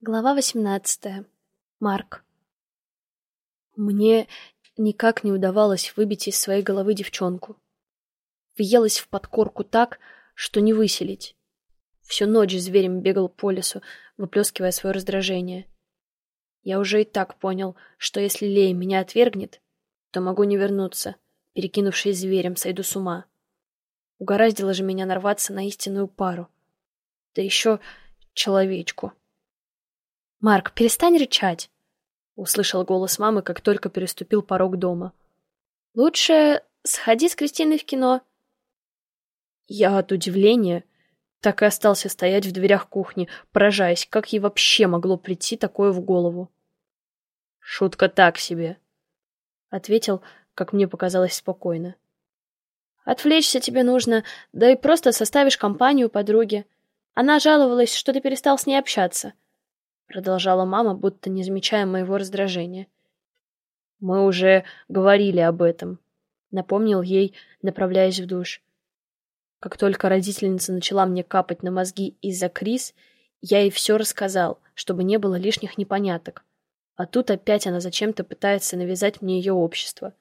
Глава восемнадцатая. Марк. Мне никак не удавалось выбить из своей головы девчонку. Въелась в подкорку так, что не выселить. Всю ночь зверем бегал по лесу, выплескивая свое раздражение. Я уже и так понял, что если Лея меня отвергнет, то могу не вернуться, перекинувшись зверем, сойду с ума. Угораздило же меня нарваться на истинную пару. Да еще человечку. «Марк, перестань рычать!» — услышал голос мамы, как только переступил порог дома. «Лучше сходи с Кристиной в кино». Я от удивления так и остался стоять в дверях кухни, поражаясь, как ей вообще могло прийти такое в голову. «Шутка так себе», — ответил, как мне показалось, спокойно. «Отвлечься тебе нужно, да и просто составишь компанию подруге. Она жаловалась, что ты перестал с ней общаться» продолжала мама, будто не замечая моего раздражения. Мы уже говорили об этом, напомнил ей, направляясь в душ. Как только родительница начала мне капать на мозги из-за Крис, я ей все рассказал, чтобы не было лишних непоняток. А тут опять она зачем-то пытается навязать мне ее общество.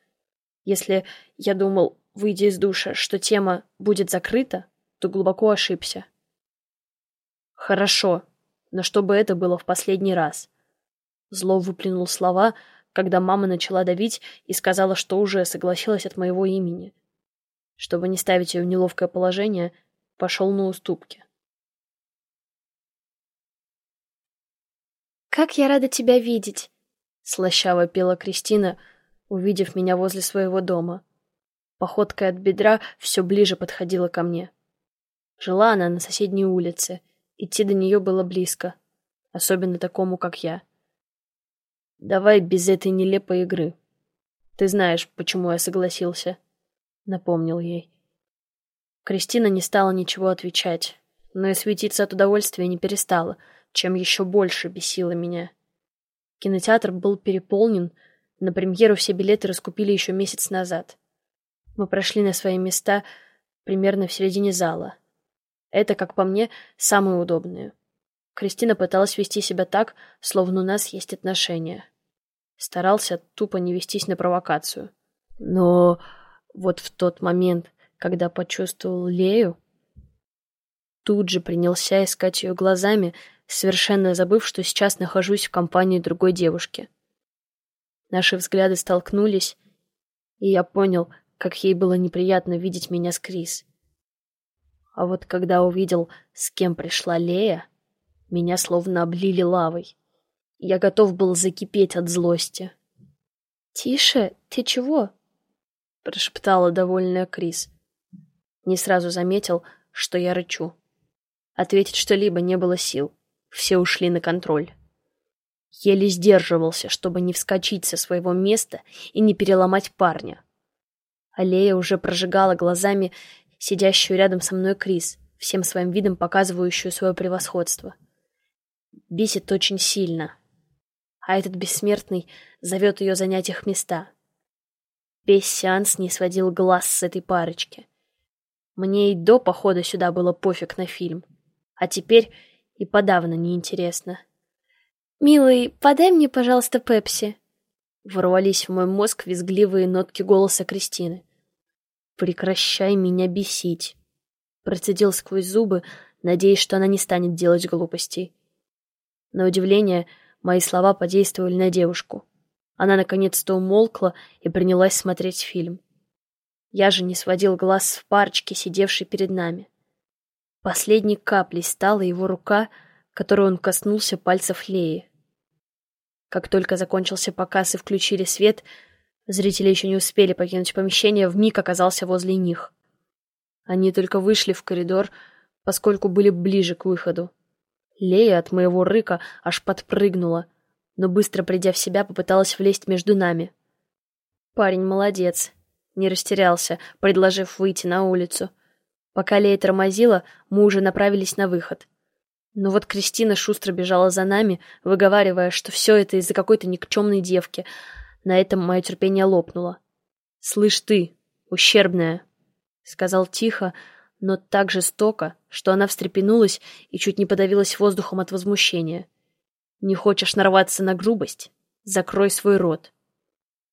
Если я думал, выйдя из душа, что тема будет закрыта, то глубоко ошибся. Хорошо, но чтобы это было в последний раз. Зло выплюнул слова, когда мама начала давить и сказала, что уже согласилась от моего имени. Чтобы не ставить ее в неловкое положение, пошел на уступки. «Как я рада тебя видеть!» — слащаво пела Кристина, увидев меня возле своего дома. Походкой от бедра все ближе подходила ко мне. Жила она на соседней улице — Идти до нее было близко, особенно такому, как я. «Давай без этой нелепой игры. Ты знаешь, почему я согласился», — напомнил ей. Кристина не стала ничего отвечать, но и светиться от удовольствия не перестала, чем еще больше бесило меня. Кинотеатр был переполнен, на премьеру все билеты раскупили еще месяц назад. Мы прошли на свои места примерно в середине зала — это, как по мне, самое удобное. Кристина пыталась вести себя так, словно у нас есть отношения. Старался тупо не вестись на провокацию. Но вот в тот момент, когда почувствовал Лею, тут же принялся искать ее глазами, совершенно забыв, что сейчас нахожусь в компании другой девушки. Наши взгляды столкнулись, и я понял, как ей было неприятно видеть меня с Крис. А вот когда увидел, с кем пришла Лея, меня словно облили лавой. Я готов был закипеть от злости. «Тише, ты чего?» — прошептала довольная Крис. Не сразу заметил, что я рычу. Ответить что-либо не было сил. Все ушли на контроль. Еле сдерживался, чтобы не вскочить со своего места и не переломать парня. Аллея уже прожигала глазами сидящую рядом со мной Крис, всем своим видом показывающую свое превосходство. Бесит очень сильно. А этот бессмертный зовет ее занять их места. Весь сеанс не сводил глаз с этой парочки. Мне и до похода сюда было пофиг на фильм. А теперь и подавно неинтересно. «Милый, подай мне, пожалуйста, пепси». Ворвались в мой мозг визгливые нотки голоса Кристины. «Прекращай меня бесить!» Процедил сквозь зубы, надеясь, что она не станет делать глупостей. На удивление, мои слова подействовали на девушку. Она наконец-то умолкла и принялась смотреть фильм. Я же не сводил глаз с парочки, сидевшей перед нами. Последней каплей стала его рука, которой он коснулся пальцев Леи. Как только закончился показ и включили свет — Зрители еще не успели покинуть помещение, вмиг оказался возле них. Они только вышли в коридор, поскольку были ближе к выходу. Лея от моего рыка аж подпрыгнула, но быстро придя в себя, попыталась влезть между нами. Парень молодец, не растерялся, предложив выйти на улицу. Пока Лея тормозила, мы уже направились на выход. Но вот Кристина шустро бежала за нами, выговаривая, что все это из-за какой-то никчемной девки — на этом мое терпение лопнуло. «Слышь ты, ущербная!» — сказал тихо, но так жестоко, что она встрепенулась и чуть не подавилась воздухом от возмущения. Не хочешь нарваться на грубость? Закрой свой рот.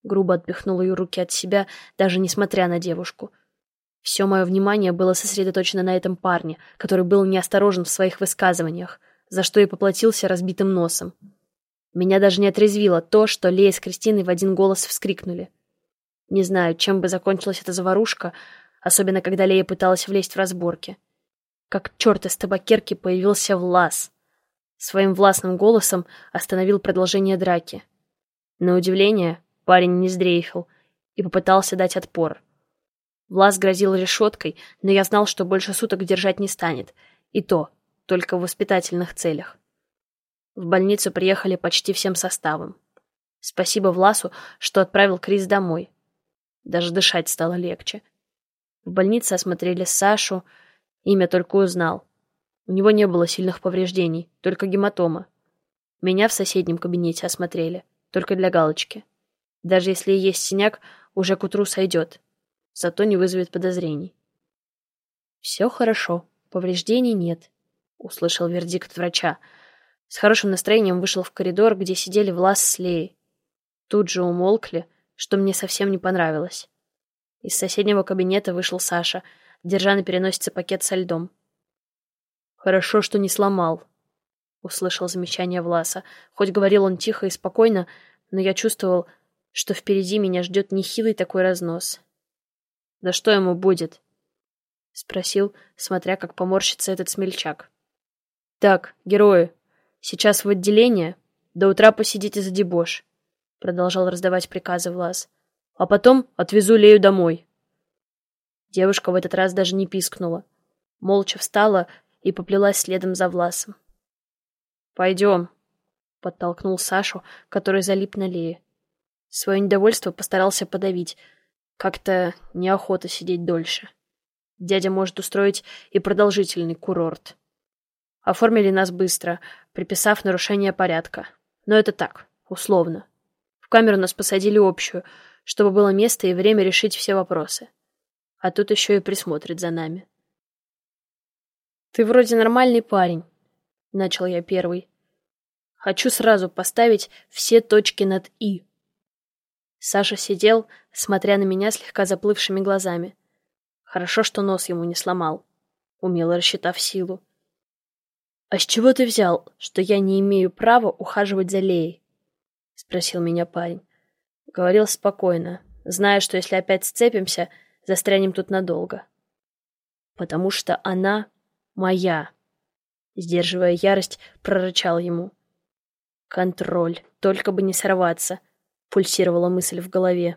Грубо отпихнул ее руки от себя, даже несмотря на девушку. Все мое внимание было сосредоточено на этом парне, который был неосторожен в своих высказываниях, за что и поплатился разбитым носом. Меня даже не отрезвило то, что Лея с Кристиной в один голос вскрикнули. Не знаю, чем бы закончилась эта заварушка, особенно когда Лея пыталась влезть в разборки. Как черт из табакерки появился Влас. Своим властным голосом остановил продолжение драки. На удивление, парень не сдрейфил и попытался дать отпор. Влас грозил решеткой, но я знал, что больше суток держать не станет. И то, только в воспитательных целях. В больницу приехали почти всем составом. Спасибо Власу, что отправил Крис домой. Даже дышать стало легче. В больнице осмотрели Сашу, имя только узнал. У него не было сильных повреждений, только гематома. Меня в соседнем кабинете осмотрели, только для галочки. Даже если и есть синяк, уже к утру сойдет. Зато не вызовет подозрений. «Все хорошо, повреждений нет», — услышал вердикт врача. С хорошим настроением вышел в коридор, где сидели Влас с Леей. Тут же умолкли, что мне совсем не понравилось. Из соседнего кабинета вышел Саша, держа на переносице пакет со льдом. «Хорошо, что не сломал», — услышал замечание Власа. Хоть говорил он тихо и спокойно, но я чувствовал, что впереди меня ждет нехилый такой разнос. «Да что ему будет?» — спросил, смотря, как поморщится этот смельчак. «Так, герои, сейчас в отделение, до утра посидите за дебош», — продолжал раздавать приказы Влас. «А потом отвезу Лею домой». Девушка в этот раз даже не пискнула. Молча встала и поплелась следом за Власом. «Пойдем», — подтолкнул Сашу, который залип на Лее. Свое недовольство постарался подавить. Как-то неохота сидеть дольше. Дядя может устроить и продолжительный курорт. Оформили нас быстро, приписав нарушение порядка. Но это так, условно. В камеру нас посадили общую, чтобы было место и время решить все вопросы. А тут еще и присмотрит за нами. «Ты вроде нормальный парень», — начал я первый. «Хочу сразу поставить все точки над «и». Саша сидел, смотря на меня слегка заплывшими глазами. Хорошо, что нос ему не сломал, умело рассчитав силу. «А с чего ты взял, что я не имею права ухаживать за Леей?» — спросил меня парень. Говорил спокойно, зная, что если опять сцепимся, застрянем тут надолго. «Потому что она Моя. Сдерживая ярость, прорычал ему. Контроль. Только бы не сорваться. Пульсировала мысль в голове.